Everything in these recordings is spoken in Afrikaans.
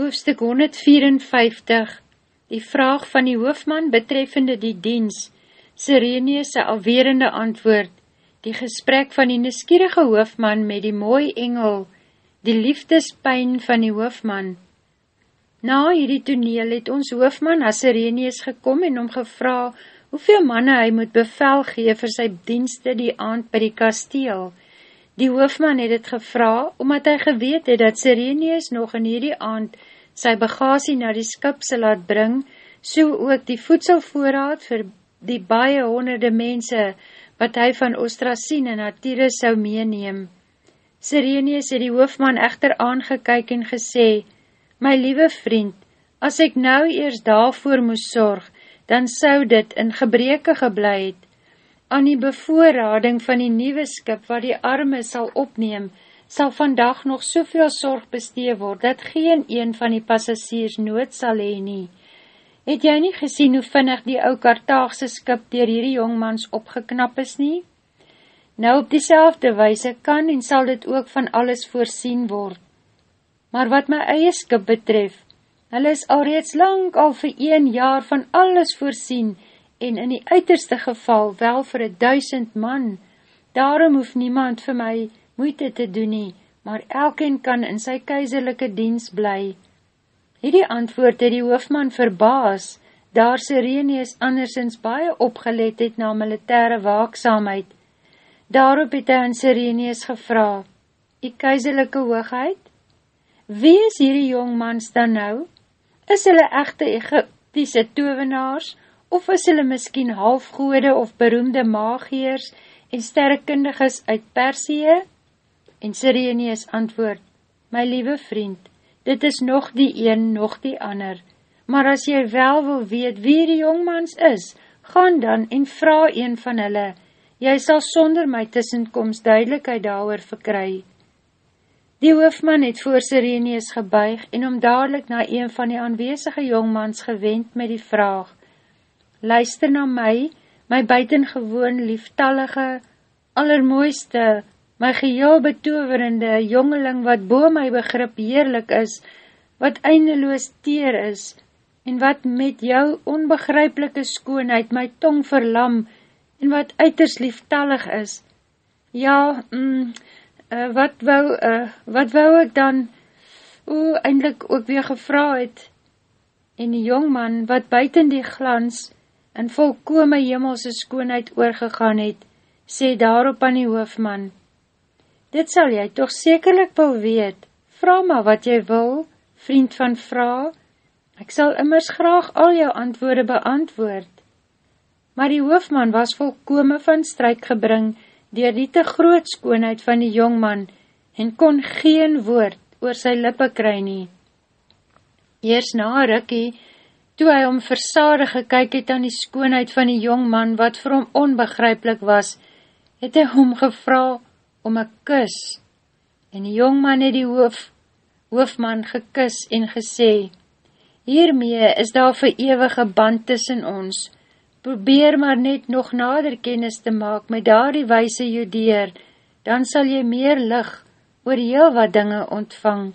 Hoofstuk 154 Die vraag van die hoofman betreffende die diens, Sireneus' alwerende antwoord, die gesprek van die neskierige hoofman met die mooi engel, die liefdespijn van die hoofman. Na hierdie toneel het ons hoofman as Sireneus gekom en om gevra hoeveel manne hy moet bevel gee vir sy dienste die aand by die kasteel. Die hoofman het het gevra, omdat hy geweet het dat Sireneus nog in hierdie aand sy bagasie na die skip sal laat bring, so ook die voedselvoorraad vir die baie honderde mense wat hy van Ostrasien en Atyrus sou meeneem. Sireneus het die hoofman echter aangekyk en gesê, My liewe vriend, as ek nou eers daarvoor moes sorg, dan sou dit in gebreke geblei het, aan die bevoorrading van die nieuwe skip wat die arme sal opneem, sal vandag nog soveel sorg bestee word, dat geen een van die passagiers nood sal heen nie. Het jy nie gesien hoe vinnig die ou kartaagse skip dier hierdie jongmans opgeknap is nie? Nou op diezelfde weise kan en sal dit ook van alles voorsien word. Maar wat my eie skip betref, hulle is al reeds lang al vir een jaar van alles voorsien, en in die uiterste geval wel vir een duisend man. Daarom hoef niemand vir my moeite te doen nie, maar elkeen kan in sy keizerlijke diens bly. Hierdie antwoord het die hoofman verbaas, daar Sireneus andersins baie opgelet het na militaire waakzaamheid. Daarop het hy aan Sireneus gevra, Die keizerlijke hoogheid? Wie is hierdie jongmans dan nou? Is hulle echte Egyptiese tovenaars, of is hulle miskien halfgoede of beroemde magiers en sterrekundiges uit Persie? En Sireneus antwoord, My liewe vriend, dit is nog die een, nog die ander, maar as jy wel wil weet wie die jongmans is, gaan dan en vraag een van hulle, jy sal sonder my tussenkomst duidelijkheid daar verkry. Die hoofman het voor Sireneus gebuig en om dadelijk na een van die aanwezige jongmans gewend met die vraag, luister na my, my buitengewoon lieftallige, allermooiste, my geheel betoverende jongeling wat bo my begrip heerlik is, wat eindeloos teer is, en wat met jou onbegryplike skoonheid my tong verlam, en wat uiters lieftallig is. Ja, mm, uh, wat wou, uh, wat wou ek dan, o, eindelijk ook weer gevra het, en die jongman, wat buiten die glans, in volkome hemelse skoonheid oorgegaan het, sê daarop aan die hoofman, Dit sal jy toch sekerlik wil weet, vraag maar wat jy wil, vriend van vraag, ek sal immers graag al jou antwoorde beantwoord. Maar die hoofman was volkome van strijk gebring, dier die te groot skoonheid van die jongman, en kon geen woord oor sy lippe kry nie. Eers na rikkie, toe hy om versadig gekyk het aan die skoonheid van die jongman, wat vir hom onbegryplik was, het hy hom gevra om een kus, en die jongman het die hoof, hoofman gekus en gesê, hiermee is daar vir eeuwige band tussen ons, probeer maar net nog nader kennis te maak met daar die wijse judeer, dan sal jy meer lig oor heel wat dinge ontvang.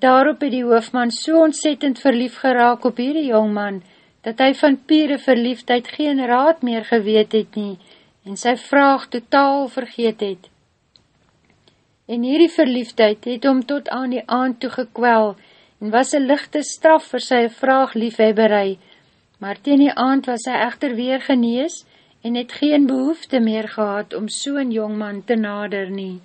Daarop het die hoofman so ontzettend verlief geraak op hierdie jongman, dat hy van pure verliefdheid geen raad meer geweet het nie, en sy vraag totaal vergeet het. En hierdie verliefdheid het hom tot aan die aand toe gekwel, en was een lichte straf vir sy vraag liefhebberei, maar teen die aand was hy echter weer genees, en het geen behoefte meer gehad om so'n jongman te nader nie.